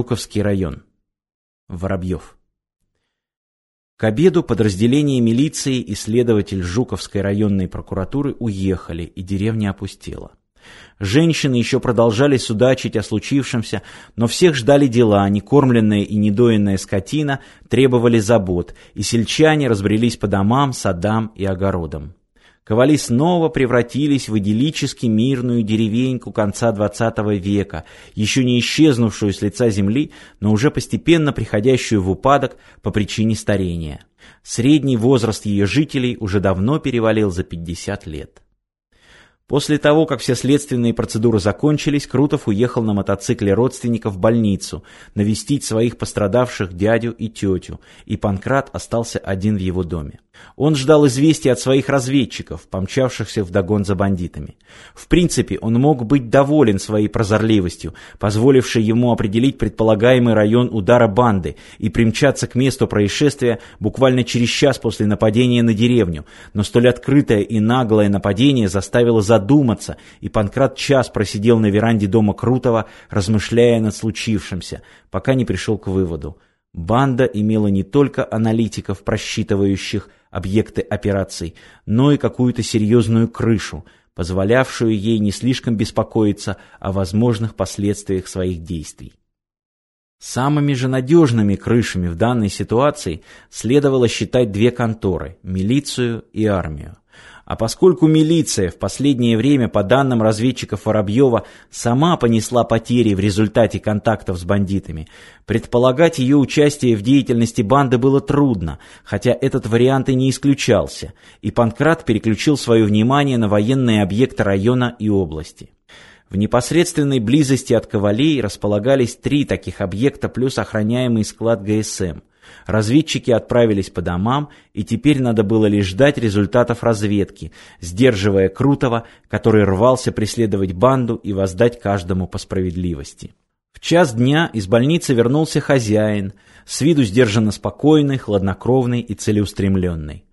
Жуковский район. Воробьев. К обеду подразделение милиции и следователь Жуковской районной прокуратуры уехали, и деревня опустела. Женщины еще продолжали судачить о случившемся, но всех ждали дела, некормленная и недоенная скотина требовали забот, и сельчане разбрелись по домам, садам и огородам. Ковали снова превратились в идиллически мирную деревеньку конца XX века, еще не исчезнувшую с лица земли, но уже постепенно приходящую в упадок по причине старения. Средний возраст ее жителей уже давно перевалил за 50 лет. После того, как все следственные процедуры закончились, Крутов уехал на мотоцикле родственников в больницу, навестить своих пострадавших дядю и тетю, и Панкрат остался один в его доме. Он ждал известия от своих разведчиков, помчавшихся вдогон за бандитами. В принципе, он мог быть доволен своей прозорливостью, позволившей ему определить предполагаемый район удара банды и примчаться к месту происшествия буквально через час после нападения на деревню, но столь открытое и наглое нападение заставило задуматься, и Панкрат час просидел на веранде дома Крутого, размышляя над случившимся, пока не пришел к выводу. Банда имела не только аналитиков, просчитывающих объекты операций, но и какую-то серьезную крышу, позволявшую ей не слишком беспокоиться о возможных последствиях своих действий. Самыми же надежными крышами в данной ситуации следовало считать две конторы – милицию и армию. А поскольку милиция в последнее время, по данным разведчиков Воробьева, сама понесла потери в результате контактов с бандитами, предполагать ее участие в деятельности банды было трудно, хотя этот вариант и не исключался, и Панкрат переключил свое внимание на военные объекты района и области. В непосредственной близости от Ковалей располагались три таких объекта плюс охраняемый склад ГСМ. Разведчики отправились по домам, и теперь надо было лишь ждать результатов разведки, сдерживая Крутого, который рвался преследовать банду и воздать каждому по справедливости. В час дня из больницы вернулся хозяин, с виду сдержанно спокойный, хладнокровный и целеустремленный.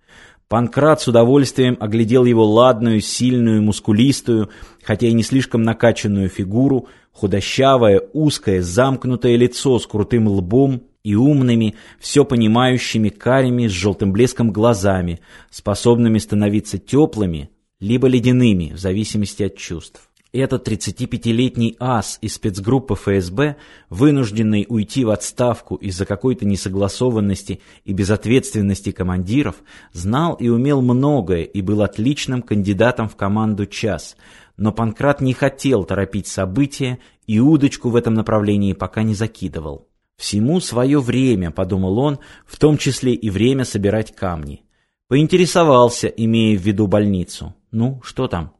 Панкрат с удовольствием оглядел его ладную, сильную, мускулистую, хотя и не слишком накачанную фигуру, худощавое, узкое, замкнутое лицо с крутым лбом и умными, все понимающими карими с желтым блеском глазами, способными становиться теплыми, либо ледяными, в зависимости от чувств. Этот 35-летний ас из спецгруппы ФСБ, вынужденный уйти в отставку из-за какой-то несогласованности и безответственности командиров, знал и умел многое и был отличным кандидатом в команду «Час», но Панкрат не хотел торопить события и удочку в этом направлении пока не закидывал. «Всему свое время», — подумал он, в том числе и время собирать камни. Поинтересовался, имея в виду больницу. «Ну, что там?»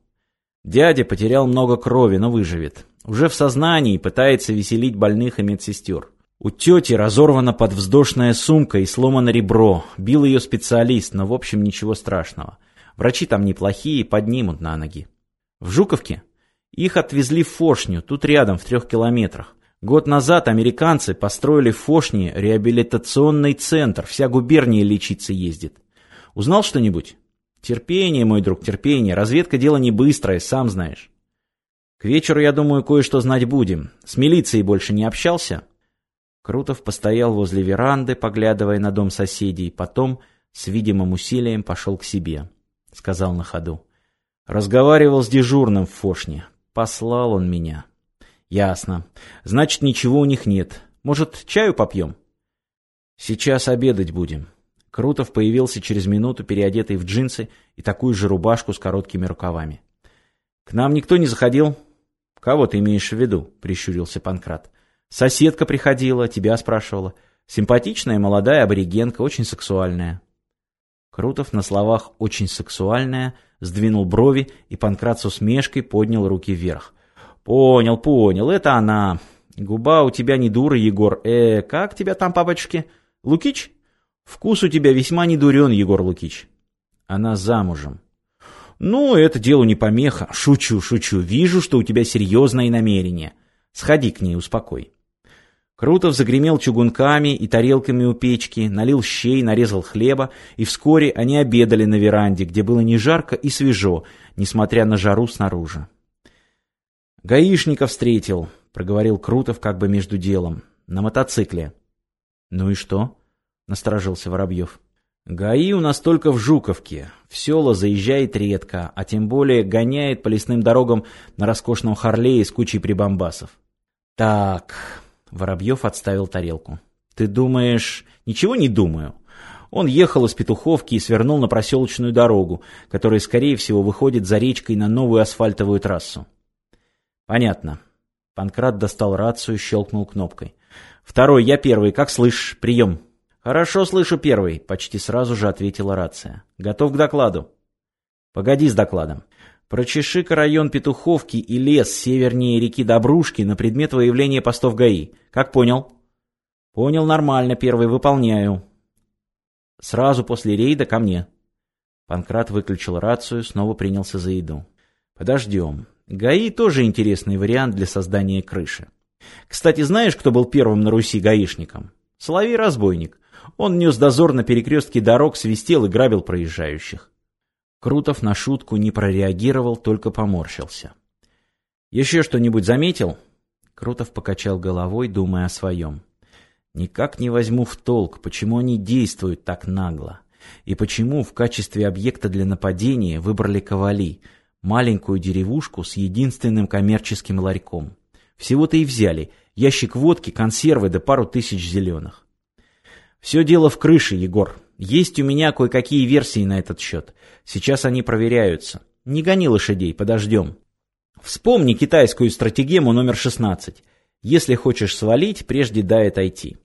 Дядя потерял много крови, но выживет. Уже в сознании пытается веселить больных и медсестер. У тети разорвана подвздошная сумка и сломано ребро. Бил ее специалист, но в общем ничего страшного. Врачи там неплохие, поднимут на ноги. В Жуковке? Их отвезли в Фошню, тут рядом, в трех километрах. Год назад американцы построили в Фошне реабилитационный центр, вся губерния лечиться ездит. Узнал что-нибудь? Терпение, мой друг, терпение. Разведка дело не быстрое, сам знаешь. К вечеру, я думаю, кое-что знать будем. С милицией больше не общался? Крутов постоял возле веранды, поглядывая на дом соседей, потом с видимым усилием пошел к себе. Сказал на ходу. Разговаривал с дежурным в Фошне. Послал он меня. Ясно. Значит, ничего у них нет. Может, чаю попьем? Сейчас обедать будем. Крутов появился через минуту, переодетый в джинсы и такую же рубашку с короткими рукавами. К нам никто не заходил? Кого ты имеешь в виду? Прищурился Панкрат. Соседка приходила, тебя спрашивала. Симпатичная, молодая аборигенка, очень сексуальная. Крутов на словах «очень сексуальная» сдвинул брови, и Панкрат с усмешкой поднял руки вверх. Понял, понял, это она. Губа у тебя не дура, Егор. Э, как тебя там, папочки? Лукич? Вкус у тебя весьма не дурен, Егор Лукич. Она замужем. Ну, это делу не помеха. Шучу, шучу. Вижу, что у тебя серьезное намерение. Сходи к ней, успокой. Крутов загремел чугунками и тарелками у печки, налил щей, нарезал хлеба, и вскоре они обедали на веранде, где было не жарко и свежо, несмотря на жару снаружи. «Гаишника встретил», — проговорил Крутов как бы между делом. На мотоцикле. Ну и что? Насторожился Воробьев. ГАИ у нас только в Жуковке. В села заезжает редко, а тем более гоняет по лесным дорогам на роскошном Харлее с кучей прибамбасов. Так, Воробьев отставил тарелку. Ты думаешь... Ничего не думаю. Он ехал из Петуховки и свернул на проселочную дорогу, которая, скорее всего, выходит за речкой на новую асфальтовую трассу. Понятно. Панкрат достал рацию, щелкнул кнопкой. «Второй, я первый. Как слышишь? Прием». «Хорошо слышу первый», — почти сразу же ответила рация. «Готов к докладу». «Погоди с докладом. Прочеши-ка район Петуховки и лес севернее реки Добрушки на предмет выявления постов ГАИ. Как понял?» «Понял нормально, первый, выполняю». «Сразу после рейда ко мне». Панкрат выключил рацию, снова принялся за еду. «Подождем. ГАИ тоже интересный вариант для создания крыши. Кстати, знаешь, кто был первым на Руси гаишником? Соловей-разбойник. Он нес дозор на перекрестке дорог, свистел и грабил проезжающих. Крутов на шутку не прореагировал, только поморщился. «Еще что-нибудь заметил?» Крутов покачал головой, думая о своем. «Никак не возьму в толк, почему они действуют так нагло. И почему в качестве объекта для нападения выбрали Ковали, маленькую деревушку с единственным коммерческим ларьком. Всего-то и взяли. Ящик водки, консервы да пару тысяч зеленых. Все дело в крыше, Егор. Есть у меня кое-какие версии на этот счет. Сейчас они проверяются. Не гони лошадей, подождем. Вспомни китайскую стратегему номер 16. Если хочешь свалить, прежде дай отойти.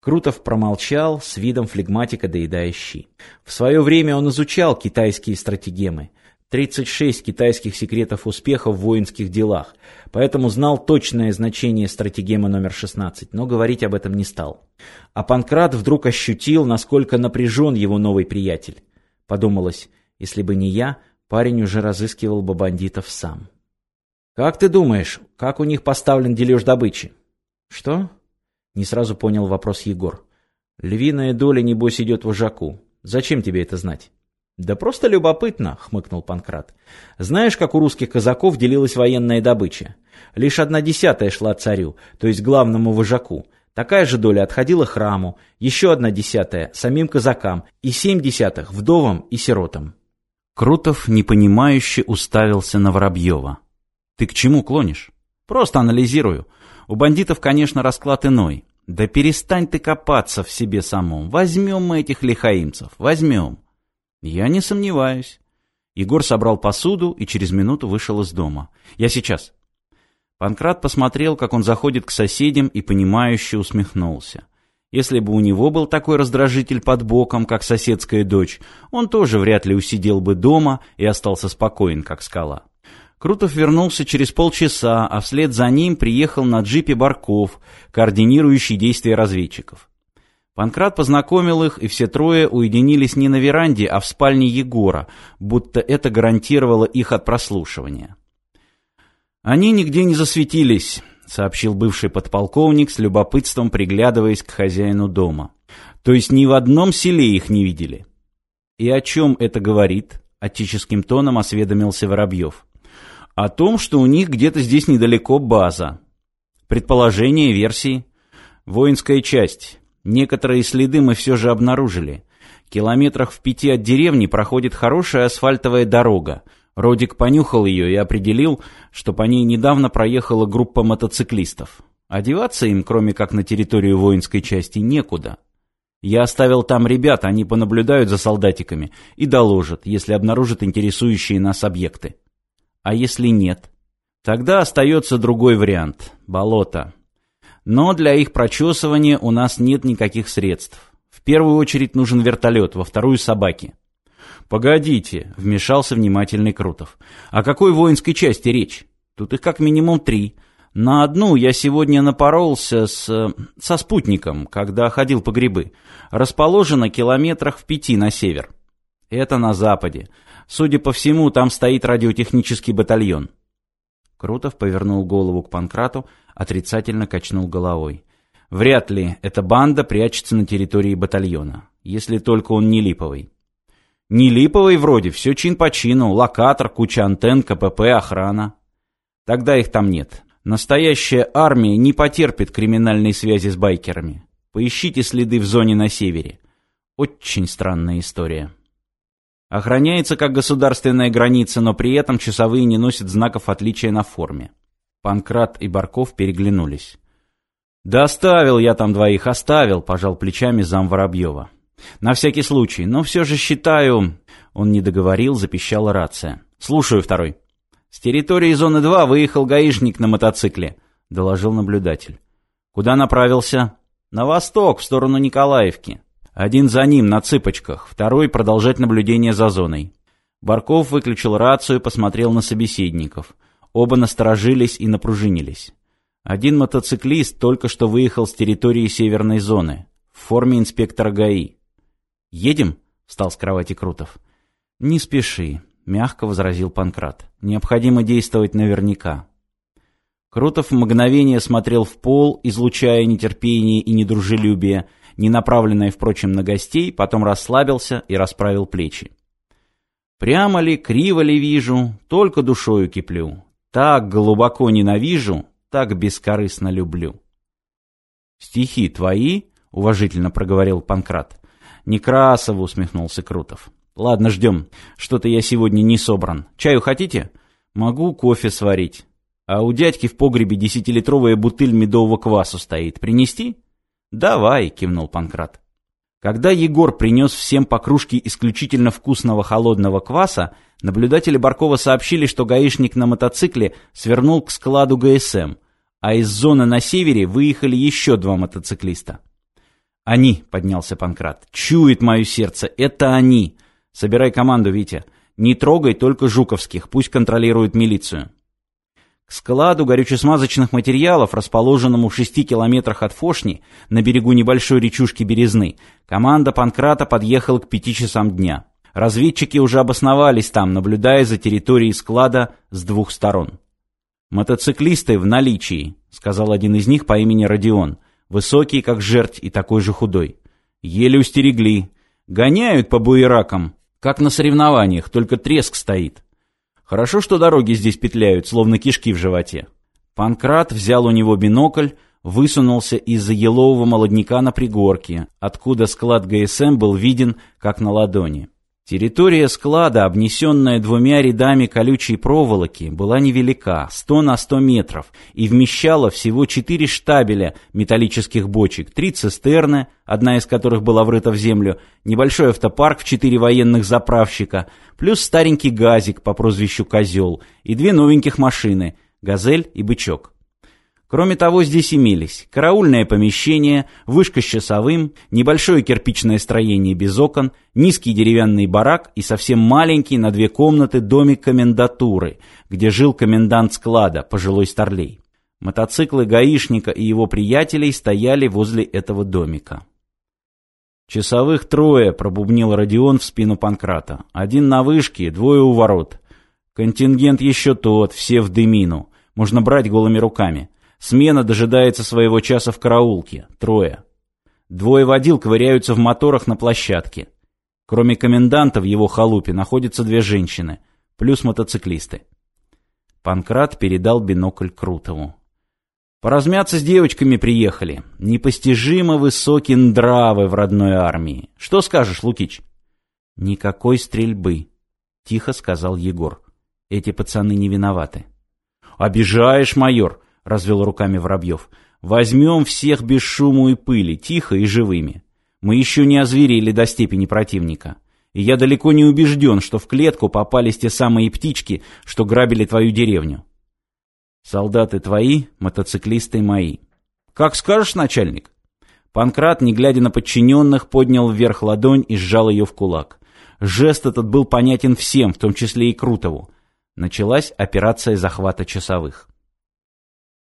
Крутов промолчал, с видом флегматика доедая щи. В свое время он изучал китайские стратегемы – 36 китайских секретов успеха в воинских делах, поэтому знал точное значение стратегемы номер 16, но говорить об этом не стал. А Панкрат вдруг ощутил, насколько напряжен его новый приятель. Подумалось, если бы не я, парень уже разыскивал бы бандитов сам. «Как ты думаешь, как у них поставлен дележ добычи?» «Что?» — не сразу понял вопрос Егор. «Львиная доля, небось, идет вожаку. Зачем тебе это знать?» «Да просто любопытно», — хмыкнул Панкрат. «Знаешь, как у русских казаков делилась военная добыча? Лишь одна десятая шла царю, то есть главному вожаку. Такая же доля отходила храму, еще одна десятая — самим казакам, и семь десятых — вдовам и сиротам». Крутов непонимающе уставился на Воробьева. «Ты к чему клонишь?» «Просто анализирую. У бандитов, конечно, расклад иной. Да перестань ты копаться в себе самом. Возьмем мы этих лихаимцев, возьмем. «Я не сомневаюсь». Егор собрал посуду и через минуту вышел из дома. «Я сейчас». Панкрат посмотрел, как он заходит к соседям и понимающе усмехнулся. Если бы у него был такой раздражитель под боком, как соседская дочь, он тоже вряд ли усидел бы дома и остался спокоен, как скала. Крутов вернулся через полчаса, а вслед за ним приехал на джипе Барков, координирующий действия разведчиков. Панкрат познакомил их, и все трое уединились не на веранде, а в спальне Егора, будто это гарантировало их от прослушивания. «Они нигде не засветились», — сообщил бывший подполковник с любопытством, приглядываясь к хозяину дома. «То есть ни в одном селе их не видели». «И о чем это говорит?» — отеческим тоном осведомился Воробьев. «О том, что у них где-то здесь недалеко база. Предположение, версии. Воинская часть». Некоторые следы мы все же обнаружили. Километрах в пяти от деревни проходит хорошая асфальтовая дорога. Родик понюхал ее и определил, что по ней недавно проехала группа мотоциклистов. Одеваться им, кроме как на территорию воинской части, некуда. Я оставил там ребят, они понаблюдают за солдатиками и доложат, если обнаружат интересующие нас объекты. А если нет? Тогда остается другой вариант – болото. Но для их прочесывания у нас нет никаких средств. В первую очередь нужен вертолет, во вторую — собаки. «Погодите», — вмешался внимательный Крутов. «О какой воинской части речь? Тут их как минимум три. На одну я сегодня напоролся с... со спутником, когда ходил по грибы. Расположена километрах в пяти на север. Это на западе. Судя по всему, там стоит радиотехнический батальон». Крутов повернул голову к Панкрату, отрицательно качнул головой. Вряд ли эта банда прячется на территории батальона, если только он не липовый. Не липовый вроде, все чин по чину, локатор, куча антенн, КПП, охрана. Тогда их там нет. Настоящая армия не потерпит криминальной связи с байкерами. Поищите следы в зоне на севере. Очень странная история. Охраняется как государственная граница, но при этом часовые не носят знаков отличия на форме. Панкрат и Барков переглянулись. «Да оставил я там двоих, оставил», — пожал плечами зам Воробьева. «На всякий случай, но все же считаю...» Он не договорил, запищала рация. «Слушаю, второй». «С территории зоны 2 выехал гаишник на мотоцикле», — доложил наблюдатель. «Куда направился?» «На восток, в сторону Николаевки». Один за ним, на цыпочках, второй продолжать наблюдение за зоной. Барков выключил рацию, посмотрел на собеседников. Оба насторожились и напружинились. Один мотоциклист только что выехал с территории северной зоны, в форме инспектора ГАИ. «Едем?» — встал с кровати Крутов. «Не спеши», — мягко возразил Панкрат. «Необходимо действовать наверняка». Крутов в мгновение смотрел в пол, излучая нетерпение и недружелюбие, не направленное, впрочем, на гостей, потом расслабился и расправил плечи. «Прямо ли, криво ли вижу, только душою киплю. Так глубоко ненавижу, так бескорыстно люблю». «Стихи твои?» — уважительно проговорил Панкрат. «Некрасово», — усмехнулся Крутов. «Ладно, ждем. Что-то я сегодня не собран. Чаю хотите?» «Могу кофе сварить. А у дядьки в погребе десятилитровая бутыль медового квасу стоит. Принести?» «Давай», — кивнул Панкрат. Когда Егор принес всем по кружке исключительно вкусного холодного кваса, наблюдатели Баркова сообщили, что гаишник на мотоцикле свернул к складу ГСМ, а из зоны на севере выехали еще два мотоциклиста. «Они», — поднялся Панкрат, — «чует мое сердце, это они. Собирай команду, Витя. Не трогай только Жуковских, пусть контролируют милицию». Складу горюче-смазочных материалов, расположенному в шести километрах от Фошни, на берегу небольшой речушки Березны, команда Панкрата подъехала к пяти часам дня. Разведчики уже обосновались там, наблюдая за территорией склада с двух сторон. «Мотоциклисты в наличии», — сказал один из них по имени Родион, высокий, как жерть, и такой же худой. «Еле устерегли. Гоняют по буеракам, как на соревнованиях, только треск стоит». Хорошо, что дороги здесь петляют, словно кишки в животе. Панкрат взял у него бинокль, высунулся из-за елового молодняка на пригорке, откуда склад ГСМ был виден, как на ладони. Территория склада, обнесенная двумя рядами колючей проволоки, была невелика, 100 на 100 метров, и вмещала всего четыре штабеля металлических бочек, три цистерны, одна из которых была врыта в землю, небольшой автопарк в четыре военных заправщика, плюс старенький газик по прозвищу «Козел» и две новеньких машины «Газель» и «Бычок». Кроме того, здесь имелись караульное помещение, вышка с часовым, небольшое кирпичное строение без окон, низкий деревянный барак и совсем маленький на две комнаты домик комендатуры, где жил комендант склада, пожилой старлей. Мотоциклы гаишника и его приятелей стояли возле этого домика. «Часовых трое», — пробубнил Родион в спину Панкрата. «Один на вышке, двое у ворот. Контингент еще тот, все в дымину. Можно брать голыми руками». Смена дожидается своего часа в караулке. Трое. Двое водил ковыряются в моторах на площадке. Кроме коменданта в его халупе находятся две женщины, плюс мотоциклисты. Панкрат передал бинокль Крутову. Поразмяться с девочками приехали. Непостижимо высокие нравы в родной армии. Что скажешь, Лукич? Никакой стрельбы, тихо сказал Егор. Эти пацаны не виноваты. Обижаешь, майор. — развел руками Воробьев. «Возьмем всех без шуму и пыли, тихо и живыми. Мы еще не озверели до степени противника. И я далеко не убежден, что в клетку попались те самые птички, что грабили твою деревню. Солдаты твои, мотоциклисты мои. Как скажешь, начальник?» Панкрат, не глядя на подчиненных, поднял вверх ладонь и сжал ее в кулак. Жест этот был понятен всем, в том числе и Крутову. Началась операция захвата часовых.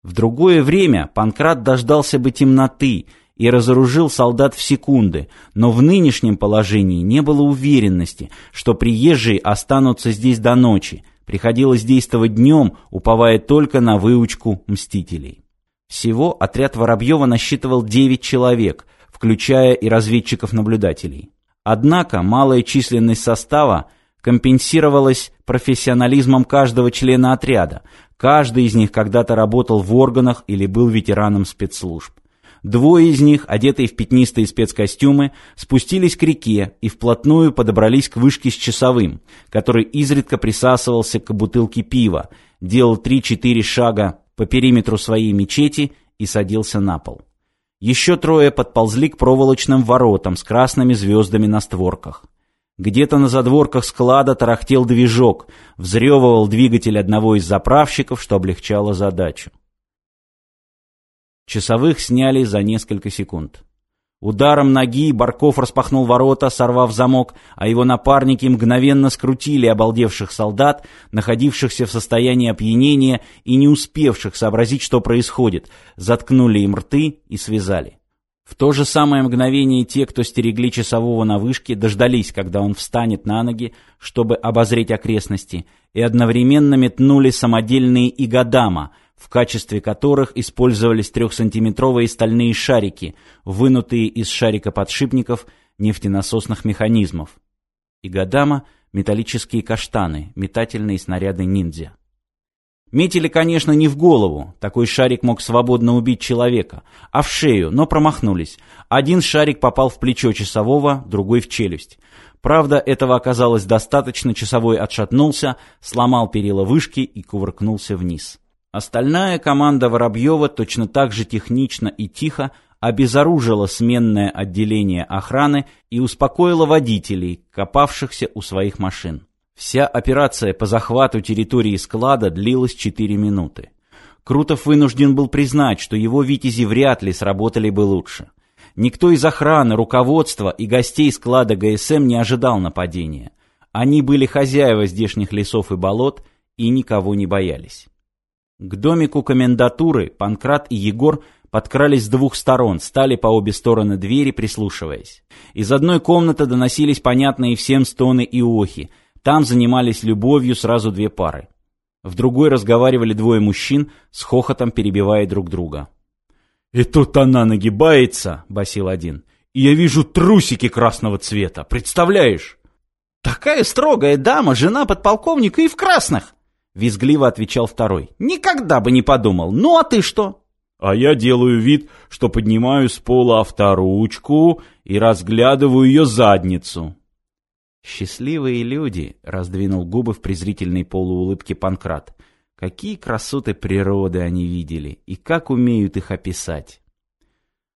В другое время Панкрат дождался бы темноты и разоружил солдат в секунды, но в нынешнем положении не было уверенности, что приезжие останутся здесь до ночи. Приходилось действовать днем, уповая только на выучку мстителей. Всего отряд Воробьева насчитывал 9 человек, включая и разведчиков-наблюдателей. Однако малая численность состава компенсировалась профессионализмом каждого члена отряда, Каждый из них когда-то работал в органах или был ветераном спецслужб. Двое из них, одетые в пятнистые спецкостюмы, спустились к реке и вплотную подобрались к вышке с часовым, который изредка присасывался к бутылке пива, делал три-четыре шага по периметру своей мечети и садился на пол. Еще трое подползли к проволочным воротам с красными звездами на створках. Где-то на задворках склада тарахтел движок, взрёвывал двигатель одного из заправщиков, что облегчало задачу. Часовых сняли за несколько секунд. Ударом ноги Барков распахнул ворота, сорвав замок, а его напарники мгновенно скрутили обалдевших солдат, находившихся в состоянии опьянения и не успевших сообразить, что происходит, заткнули им рты и связали. В то же самое мгновение те, кто стерегли часового на вышке, дождались, когда он встанет на ноги, чтобы обозреть окрестности, и одновременно метнули самодельные игадама — в качестве которых использовались трехсантиметровые стальные шарики, вынутые из шарикоподшипников нефтенасосных механизмов. И Гадама — металлические каштаны, метательные снаряды ниндзя. Метили, конечно, не в голову, такой шарик мог свободно убить человека, а в шею, но промахнулись. Один шарик попал в плечо часового, другой в челюсть. Правда, этого оказалось достаточно, часовой отшатнулся, сломал перила вышки и кувыркнулся вниз. Остальная команда Воробьева точно так же технично и тихо обезоружила сменное отделение охраны и успокоила водителей, копавшихся у своих машин. Вся операция по захвату территории склада длилась 4 минуты. Крутов вынужден был признать, что его «Витязи» вряд ли сработали бы лучше. Никто из охраны, руководства и гостей склада ГСМ не ожидал нападения. Они были хозяева здешних лесов и болот и никого не боялись. К домику комендатуры Панкрат и Егор подкрались с двух сторон, стали по обе стороны двери, прислушиваясь. Из одной комнаты доносились понятные всем стоны и охи. Там занимались любовью сразу две пары. В другой разговаривали двое мужчин, с хохотом перебивая друг друга. «И тут она нагибается», — басил один. «И я вижу трусики красного цвета, представляешь?» «Такая строгая дама, жена подполковника и в красных!» Визгливо отвечал второй. «Никогда бы не подумал. Ну а ты что?» «А я делаю вид, что поднимаю с пола авторучку и разглядываю ее задницу». «Счастливые люди!» — раздвинул губы в презрительной полуулыбке Панкрат. «Какие красоты природы они видели, и как умеют их описать!»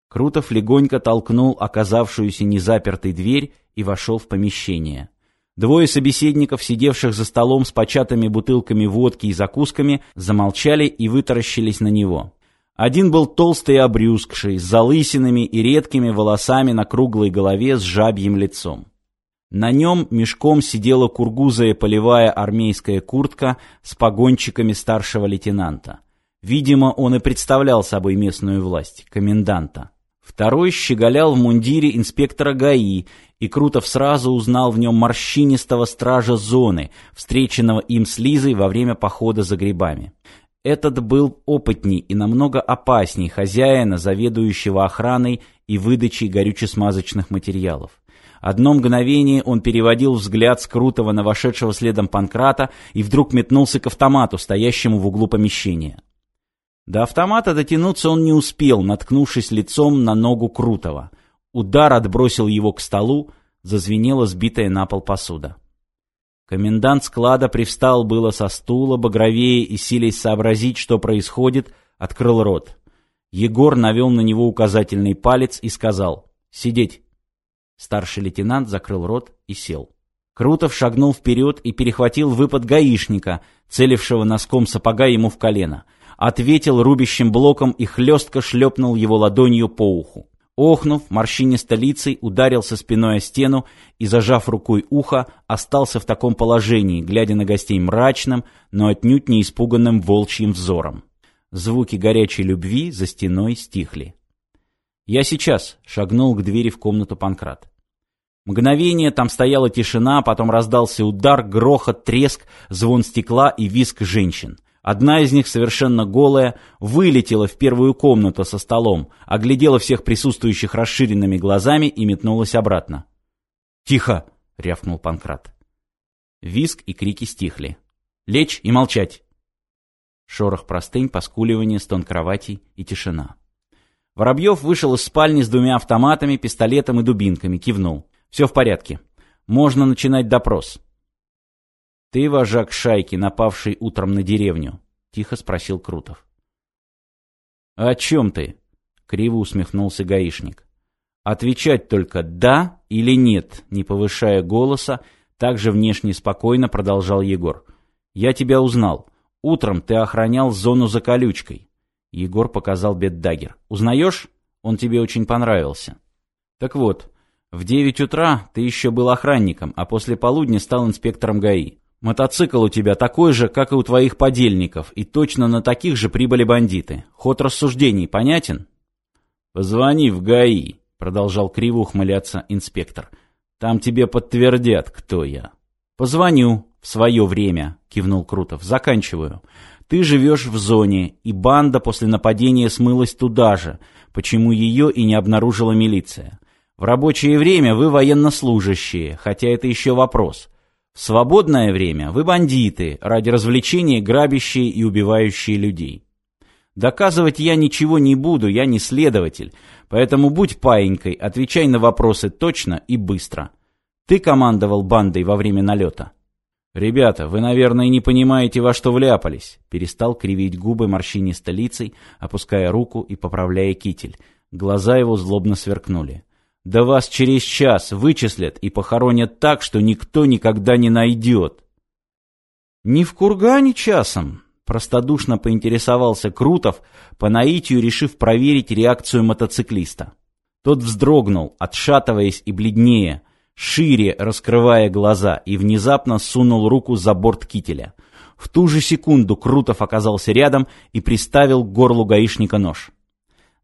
Крутов легонько толкнул оказавшуюся незапертой дверь и вошел в помещение. Двое собеседников, сидевших за столом с початыми бутылками водки и закусками, замолчали и вытаращились на него. Один был толстый и обрюзгший, с залысинами и редкими волосами на круглой голове с жабьим лицом. На нем мешком сидела кургузая полевая армейская куртка с погончиками старшего лейтенанта. Видимо, он и представлял собой местную власть, коменданта. Второй щеголял в мундире инспектора ГАИ, и Крутов сразу узнал в нем морщинистого стража зоны, встреченного им с Лизой во время похода за грибами. Этот был опытней и намного опасней хозяина, заведующего охраной и выдачей горюче-смазочных материалов. Одно мгновение он переводил взгляд с Крутого на вошедшего следом Панкрата и вдруг метнулся к автомату, стоящему в углу помещения. До автомата дотянуться он не успел, наткнувшись лицом на ногу Крутого. Удар отбросил его к столу, зазвенела сбитая на пол посуда. Комендант склада привстал было со стула, багровее и силясь сообразить, что происходит, открыл рот. Егор навел на него указательный палец и сказал «Сидеть». Старший лейтенант закрыл рот и сел. Крутов шагнул вперед и перехватил выпад гаишника, целившего носком сапога ему в колено — ответил рубящим блоком и хлестко шлепнул его ладонью по уху. Охнув, морщинисто лицей ударился спиной о стену и, зажав рукой ухо, остался в таком положении, глядя на гостей мрачным, но отнюдь не испуганным волчьим взором. Звуки горячей любви за стеной стихли. «Я сейчас», — шагнул к двери в комнату Панкрат. Мгновение там стояла тишина, потом раздался удар, грохот, треск, звон стекла и визг женщин. Одна из них, совершенно голая, вылетела в первую комнату со столом, оглядела всех присутствующих расширенными глазами и метнулась обратно. «Тихо!» — рявкнул Панкрат. Виск и крики стихли. «Лечь и молчать!» Шорох простынь, поскуливание, стон кроватей и тишина. Воробьев вышел из спальни с двумя автоматами, пистолетом и дубинками, кивнул. «Все в порядке. Можно начинать допрос». «Ты вожак шайки, напавший утром на деревню?» — тихо спросил Крутов. «О чем ты?» — криво усмехнулся гаишник. «Отвечать только «да» или «нет», не повышая голоса, также внешне спокойно продолжал Егор. «Я тебя узнал. Утром ты охранял зону за колючкой». Егор показал Беддагер. «Узнаешь? Он тебе очень понравился». «Так вот, в девять утра ты еще был охранником, а после полудня стал инспектором ГАИ. Мотоцикл у тебя такой же, как и у твоих подельников, и точно на таких же прибыли бандиты. Ход рассуждений понятен?» «Позвони в ГАИ», — продолжал криво ухмыляться инспектор. «Там тебе подтвердят, кто я». «Позвоню в свое время», — кивнул Крутов. «Заканчиваю. Ты живешь в зоне, и банда после нападения смылась туда же, почему ее и не обнаружила милиция. В рабочее время вы военнослужащие, хотя это еще вопрос». В свободное время вы бандиты, ради развлечения грабящие и убивающие людей. Доказывать я ничего не буду, я не следователь, поэтому будь паинькой, отвечай на вопросы точно и быстро. Ты командовал бандой во время налета? «Ребята, вы, наверное, не понимаете, во что вляпались», перестал кривить губы морщинисто лицей, опуская руку и поправляя китель. Глаза его злобно сверкнули. Да вас через час вычислят и похоронят так, что никто никогда не найдет. Не в кургане часом, простодушно поинтересовался Крутов, по наитию решив проверить реакцию мотоциклиста. Тот вздрогнул, отшатываясь и бледнее, шире раскрывая глаза, и внезапно сунул руку за борт кителя. В ту же секунду Крутов оказался рядом и приставил к горлу гаишника нож.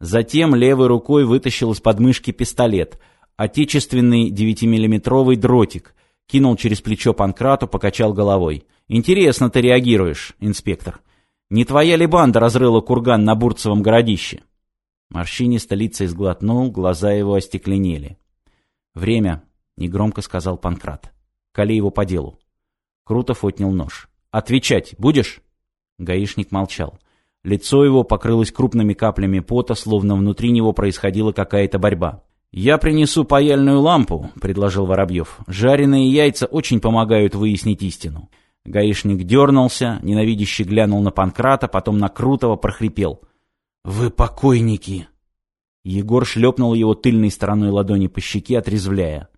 Затем левой рукой вытащил из подмышки пистолет, отечественный 9-миллиметровый дротик, кинул через плечо Панкрату, покачал головой. «Интересно ты реагируешь, инспектор. Не твоя ли банда разрыла курган на Бурцевом городище?» Морщинисто лица изглотнул, глаза его остекленели. «Время», — негромко сказал Панкрат. «Кали его по делу». Крутов отнял нож. «Отвечать будешь?» Гаишник молчал. Лицо его покрылось крупными каплями пота, словно внутри него происходила какая-то борьба. «Я принесу паяльную лампу», — предложил Воробьев. «Жареные яйца очень помогают выяснить истину». Гаишник дернулся, ненавидяще глянул на Панкрата, потом на Крутого прохрипел. «Вы покойники!» Егор шлепнул его тыльной стороной ладони по щеке, отрезвляя.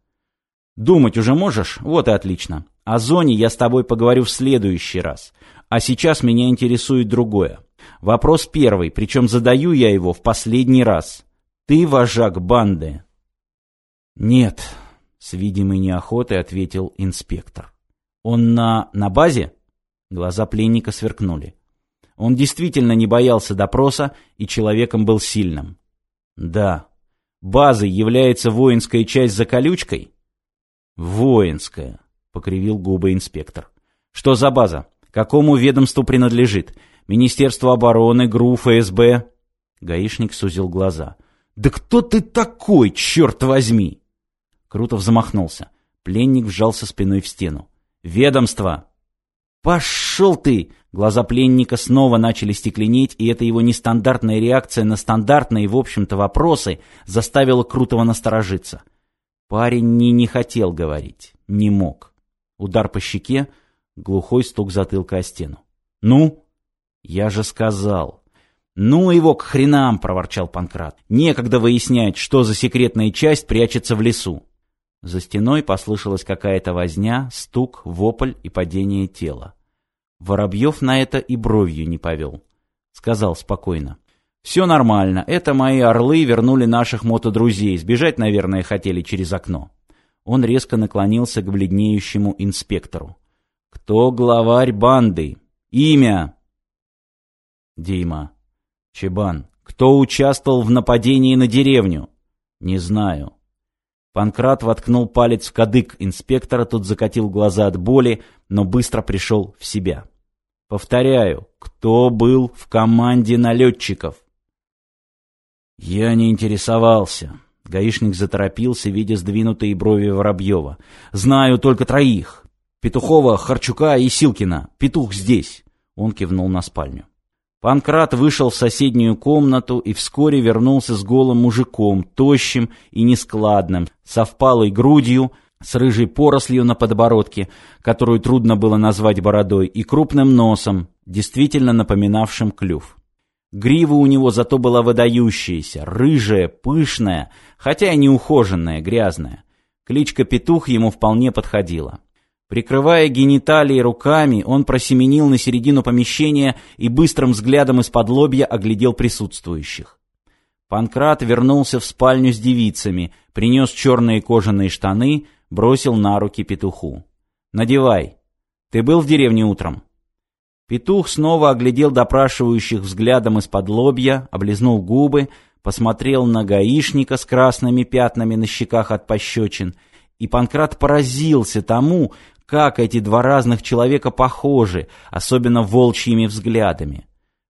«Думать уже можешь? Вот и отлично. О зоне я с тобой поговорю в следующий раз. А сейчас меня интересует другое. Вопрос первый, причем задаю я его в последний раз. Ты вожак банды? Нет, с видимой неохотой ответил инспектор. Он на... на базе? Глаза пленника сверкнули. Он действительно не боялся допроса и человеком был сильным. Да. Базой является воинская часть за колючкой? Воинская, покривил губы инспектор. Что за база? Какому ведомству принадлежит? Министерство обороны, ГРУ, ФСБ. Гаишник сузил глаза. «Да кто ты такой, черт возьми?» Крутов замахнулся. Пленник вжался спиной в стену. «Ведомство!» «Пошел ты!» Глаза пленника снова начали стекленеть, и эта его нестандартная реакция на стандартные, в общем-то, вопросы заставила Крутого насторожиться. Парень не не хотел говорить, не мог. Удар по щеке, глухой стук затылка о стену. «Ну?» «Я же сказал». «Ну его к хренам!» — проворчал Панкрат. «Некогда выяснять, что за секретная часть прячется в лесу». За стеной послышалась какая-то возня, стук, вопль и падение тела. Воробьев на это и бровью не повел. Сказал спокойно. «Все нормально. Это мои орлы вернули наших мотодрузей. Сбежать, наверное, хотели через окно». Он резко наклонился к бледнеющему инспектору. «Кто главарь банды? Имя!» Дима. Чебан. Кто участвовал в нападении на деревню? Не знаю. Панкрат воткнул палец в кадык инспектора, тот закатил глаза от боли, но быстро пришел в себя. Повторяю, кто был в команде налетчиков? Я не интересовался. Гаишник заторопился, видя сдвинутые брови Воробьева. Знаю только троих. Петухова, Харчука и Силкина. Петух здесь. Он кивнул на спальню. Панкрат вышел в соседнюю комнату и вскоре вернулся с голым мужиком, тощим и нескладным, со впалой грудью, с рыжей порослью на подбородке, которую трудно было назвать бородой, и крупным носом, действительно напоминавшим клюв. Грива у него зато была выдающаяся, рыжая, пышная, хотя и неухоженная, грязная. Кличка Петух ему вполне подходила. Прикрывая гениталии руками, он просеменил на середину помещения и быстрым взглядом из-под лобья оглядел присутствующих. Панкрат вернулся в спальню с девицами, принес черные кожаные штаны, бросил на руки петуху. «Надевай. Ты был в деревне утром?» Петух снова оглядел допрашивающих взглядом из-под лобья, облизнул губы, посмотрел на гаишника с красными пятнами на щеках от пощечин, и Панкрат поразился тому, как эти два разных человека похожи, особенно волчьими взглядами.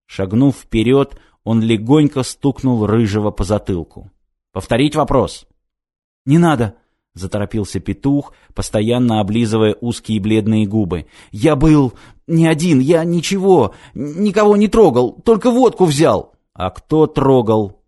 Шагнув вперед, он легонько стукнул Рыжего по затылку. «Повторить вопрос?» «Не надо», — заторопился петух, постоянно облизывая узкие бледные губы. «Я был не один, я ничего, никого не трогал, только водку взял». «А кто трогал?»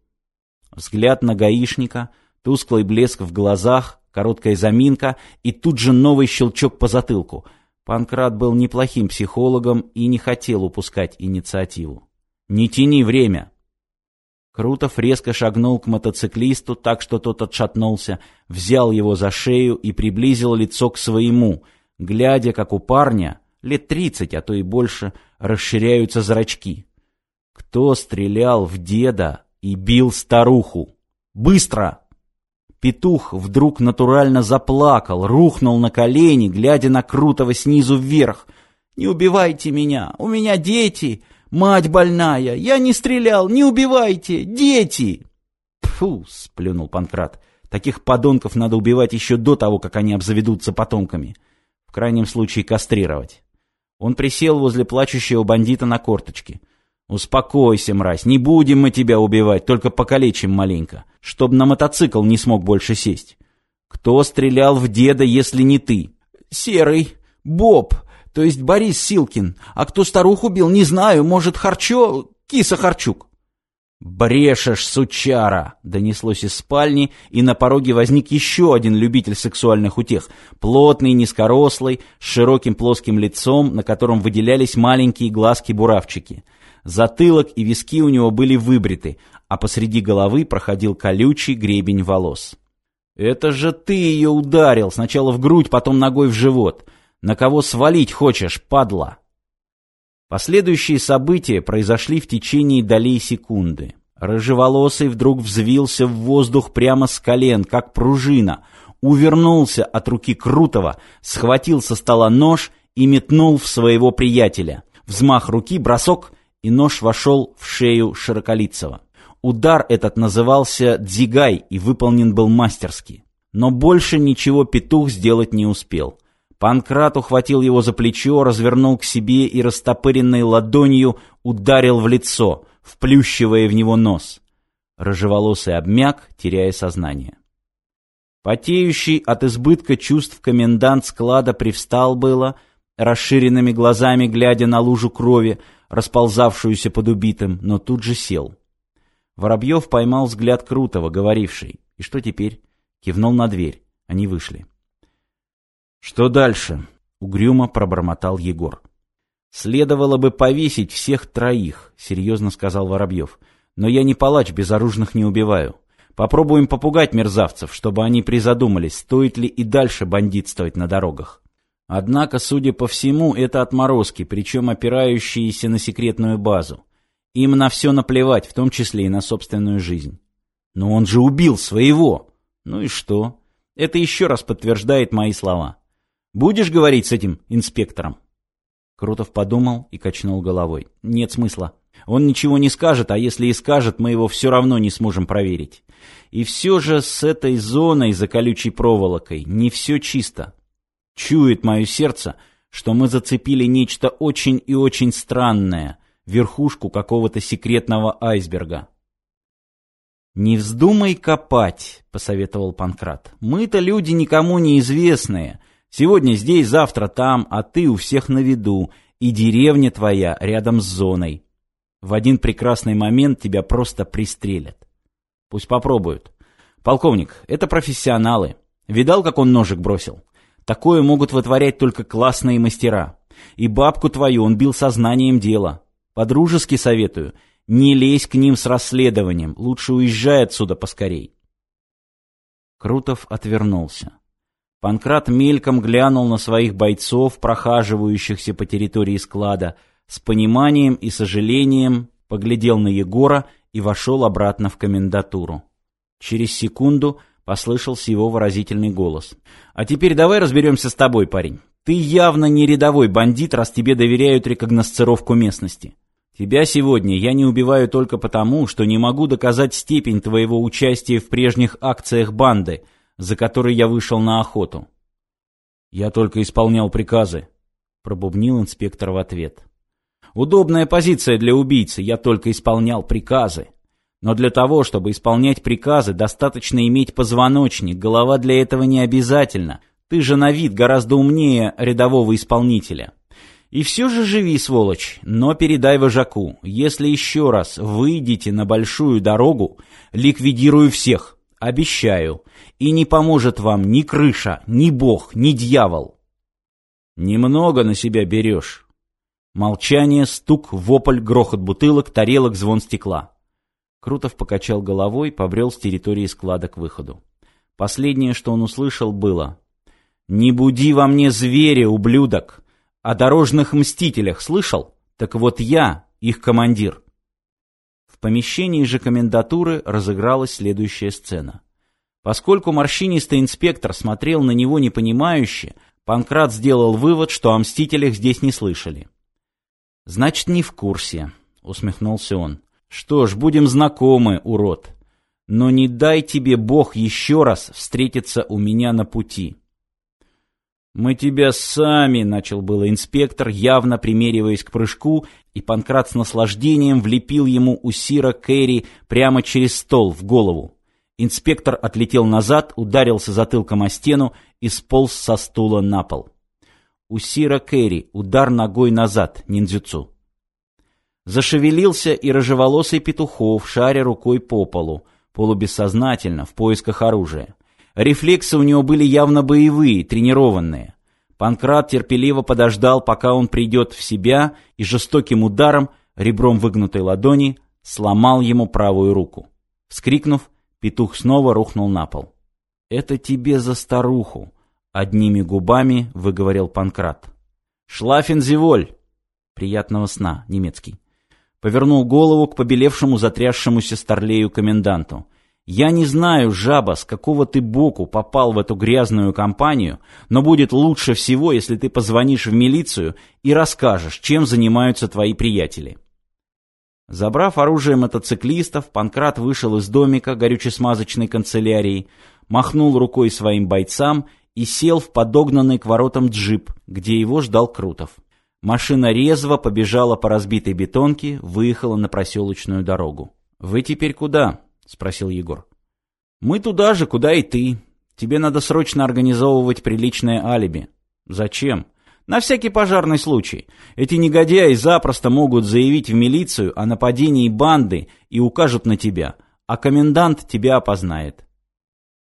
Взгляд на гаишника, тусклый блеск в глазах, короткая заминка и тут же новый щелчок по затылку. Панкрат был неплохим психологом и не хотел упускать инициативу. «Не тяни время!» Крутов резко шагнул к мотоциклисту, так что тот отшатнулся, взял его за шею и приблизил лицо к своему, глядя, как у парня, лет тридцать, а то и больше, расширяются зрачки. Кто стрелял в деда и бил старуху? Быстро! Петух вдруг натурально заплакал, рухнул на колени, глядя на Крутого снизу вверх. «Не убивайте меня! У меня дети! Мать больная! Я не стрелял! Не убивайте! Дети!» «Фу!» — сплюнул Панкрат. «Таких подонков надо убивать еще до того, как они обзаведутся потомками. В крайнем случае кастрировать». Он присел возле плачущего бандита на корточки. «Успокойся, мразь, не будем мы тебя убивать, только покалечим маленько, чтоб на мотоцикл не смог больше сесть. Кто стрелял в деда, если не ты?» «Серый, Боб, то есть Борис Силкин. А кто старуху убил, не знаю, может, Харчо, киса Харчук». «Брешешь, сучара!» — донеслось из спальни, и на пороге возник еще один любитель сексуальных утех. Плотный, низкорослый, с широким плоским лицом, на котором выделялись маленькие глазки-буравчики — Затылок и виски у него были выбриты, а посреди головы проходил колючий гребень волос. «Это же ты ее ударил, сначала в грудь, потом ногой в живот. На кого свалить хочешь, падла?» Последующие события произошли в течение долей секунды. Рыжеволосый вдруг взвился в воздух прямо с колен, как пружина, увернулся от руки Крутого, схватил со стола нож и метнул в своего приятеля. Взмах руки, бросок, и нож вошел в шею Широколицего. Удар этот назывался «дзигай» и выполнен был мастерски. Но больше ничего петух сделать не успел. Панкрат ухватил его за плечо, развернул к себе и растопыренной ладонью ударил в лицо, вплющивая в него нос. Рыжеволосый обмяк, теряя сознание. Потеющий от избытка чувств комендант склада привстал было, расширенными глазами глядя на лужу крови, расползавшуюся под убитым, но тут же сел. Воробьев поймал взгляд Крутого, говоривший. «И что теперь?» Кивнул на дверь. Они вышли. «Что дальше?» — угрюмо пробормотал Егор. «Следовало бы повесить всех троих», — серьезно сказал Воробьев. «Но я не палач, безоружных не убиваю. Попробуем попугать мерзавцев, чтобы они призадумались, стоит ли и дальше бандитствовать на дорогах. Однако, судя по всему, это отморозки, причем опирающиеся на секретную базу. Им на все наплевать, в том числе и на собственную жизнь. Но он же убил своего. Ну и что? Это еще раз подтверждает мои слова. Будешь говорить с этим инспектором? Крутов подумал и качнул головой. Нет смысла. Он ничего не скажет, а если и скажет, мы его все равно не сможем проверить. И все же с этой зоной за колючей проволокой не все чисто. Чует мое сердце, что мы зацепили нечто очень и очень странное, верхушку какого-то секретного айсберга. «Не вздумай копать», — посоветовал Панкрат. «Мы-то люди никому неизвестные. Сегодня здесь, завтра там, а ты у всех на виду, и деревня твоя рядом с зоной». В один прекрасный момент тебя просто пристрелят. Пусть попробуют. Полковник, это профессионалы. Видал, как он ножик бросил? Такое могут вытворять только классные мастера. И бабку твою он бил сознанием дела. Подружески советую, не лезь к ним с расследованием, лучше уезжай отсюда поскорей. Крутов отвернулся. Панкрат мельком глянул на своих бойцов, прохаживающихся по территории склада, с пониманием и сожалением поглядел на Егора и вошел обратно в комендатуру. Через секунду послышался его выразительный голос. «А теперь давай разберемся с тобой, парень. Ты явно не рядовой бандит, раз тебе доверяют рекогносцировку местности. Тебя сегодня я не убиваю только потому, что не могу доказать степень твоего участия в прежних акциях банды, за которые я вышел на охоту». «Я только исполнял приказы», — пробубнил инспектор в ответ. «Удобная позиция для убийцы, я только исполнял приказы». Но для того, чтобы исполнять приказы, достаточно иметь позвоночник, голова для этого не обязательно. Ты же на вид гораздо умнее рядового исполнителя. И все же живи, сволочь, но передай вожаку, если еще раз выйдете на большую дорогу, ликвидирую всех, обещаю, и не поможет вам ни крыша, ни бог, ни дьявол. Немного на себя берешь. Молчание, стук, вопль, грохот бутылок, тарелок, звон стекла. Крутов покачал головой, побрел с территории склада к выходу. Последнее, что он услышал, было «Не буди во мне зверя, ублюдок! О дорожных мстителях слышал? Так вот я, их командир!» Помещении же комендатуры разыгралась следующая сцена. Поскольку морщинистый инспектор смотрел на него непонимающе, Панкрат сделал вывод, что о мстителях здесь не слышали. «Значит, не в курсе», — усмехнулся он. Что ж, будем знакомы, урод. Но не дай тебе Бог еще раз встретиться у меня на пути. «Мы тебя сами», — начал было инспектор, явно примериваясь к прыжку, и Панкрат с наслаждением влепил ему у Сира Кэрри прямо через стол в голову. Инспектор отлетел назад, ударился затылком о стену и сполз со стула на пол. У Сира Кэрри удар ногой назад, ниндзюцу. Зашевелился и рыжеволосый петухов, шаря рукой по полу, полубессознательно, в поисках оружия. Рефлексы у него были явно боевые, тренированные. Панкрат терпеливо подождал, пока он придет в себя, и жестоким ударом, ребром выгнутой ладони, сломал ему правую руку. Вскрикнув, петух снова рухнул на пол. «Это тебе за старуху!» — одними губами выговорил Панкрат. «Шлафензеволь!» «Приятного сна!» — немецкий повернул голову к побелевшему затрясшемуся старлею коменданту. «Я не знаю, жаба, с какого ты боку попал в эту грязную компанию, но будет лучше всего, если ты позвонишь в милицию и расскажешь, чем занимаются твои приятели». Забрав оружие мотоциклистов, Панкрат вышел из домика горючесмазочной канцелярии, махнул рукой своим бойцам и сел в подогнанный к воротам джип, где его ждал Крутов. Машина резво побежала по разбитой бетонке, выехала на проселочную дорогу. «Вы теперь куда?» — спросил Егор. «Мы туда же, куда и ты. Тебе надо срочно организовывать приличное алиби». «Зачем?» «На всякий пожарный случай. Эти негодяи запросто могут заявить в милицию о нападении банды и укажут на тебя, а комендант тебя опознает».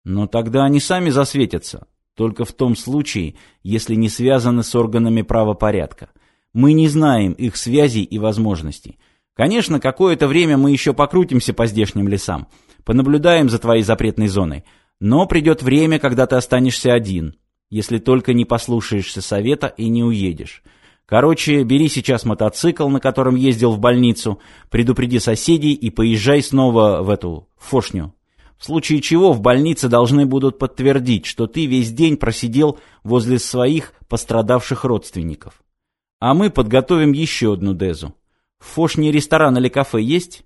«Но тогда они сами засветятся, только в том случае, если не связаны с органами правопорядка». Мы не знаем их связей и возможностей. Конечно, какое-то время мы еще покрутимся по здешним лесам, понаблюдаем за твоей запретной зоной. Но придет время, когда ты останешься один, если только не послушаешься совета и не уедешь. Короче, бери сейчас мотоцикл, на котором ездил в больницу, предупреди соседей и поезжай снова в эту фошню. В случае чего в больнице должны будут подтвердить, что ты весь день просидел возле своих пострадавших родственников. А мы подготовим еще одну дезу. В Фошне ресторан или кафе есть?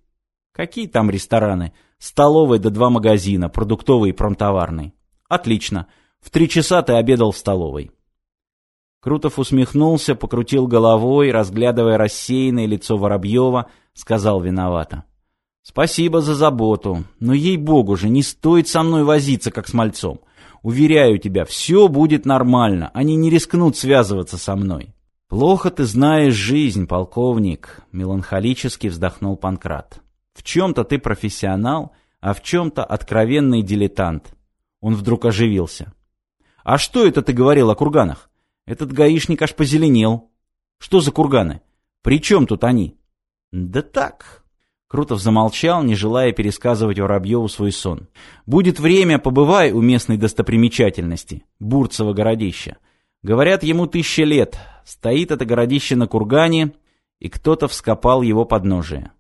Какие там рестораны? Столовая да два магазина, продуктовый и промтоварный. Отлично. В три часа ты обедал в столовой. Крутов усмехнулся, покрутил головой, разглядывая рассеянное лицо Воробьева, сказал виновато. «Спасибо за заботу, но ей-богу же, не стоит со мной возиться, как с мальцом. Уверяю тебя, все будет нормально, они не рискнут связываться со мной». «Плохо ты знаешь жизнь, полковник», — меланхолически вздохнул Панкрат. «В чем-то ты профессионал, а в чем-то откровенный дилетант». Он вдруг оживился. «А что это ты говорил о курганах? Этот гаишник аж позеленел. Что за курганы? При чем тут они?» «Да так». Крутов замолчал, не желая пересказывать Воробьеву свой сон. «Будет время, побывай у местной достопримечательности, Бурцево городища. Говорят, ему тысяча лет. Стоит это городище на кургане, и кто-то вскопал его подножие.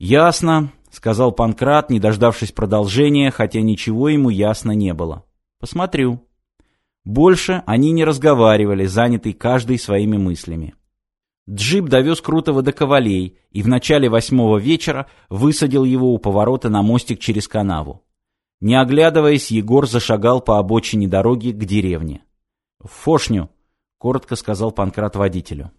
«Ясно», — сказал Панкрат, не дождавшись продолжения, хотя ничего ему ясно не было. «Посмотрю». Больше они не разговаривали, занятый каждый своими мыслями. Джип довез Крутого до Ковалей и в начале восьмого вечера высадил его у поворота на мостик через канаву. Не оглядываясь, Егор зашагал по обочине дороги к деревне. «В Фошню», — коротко сказал Панкрат водителю.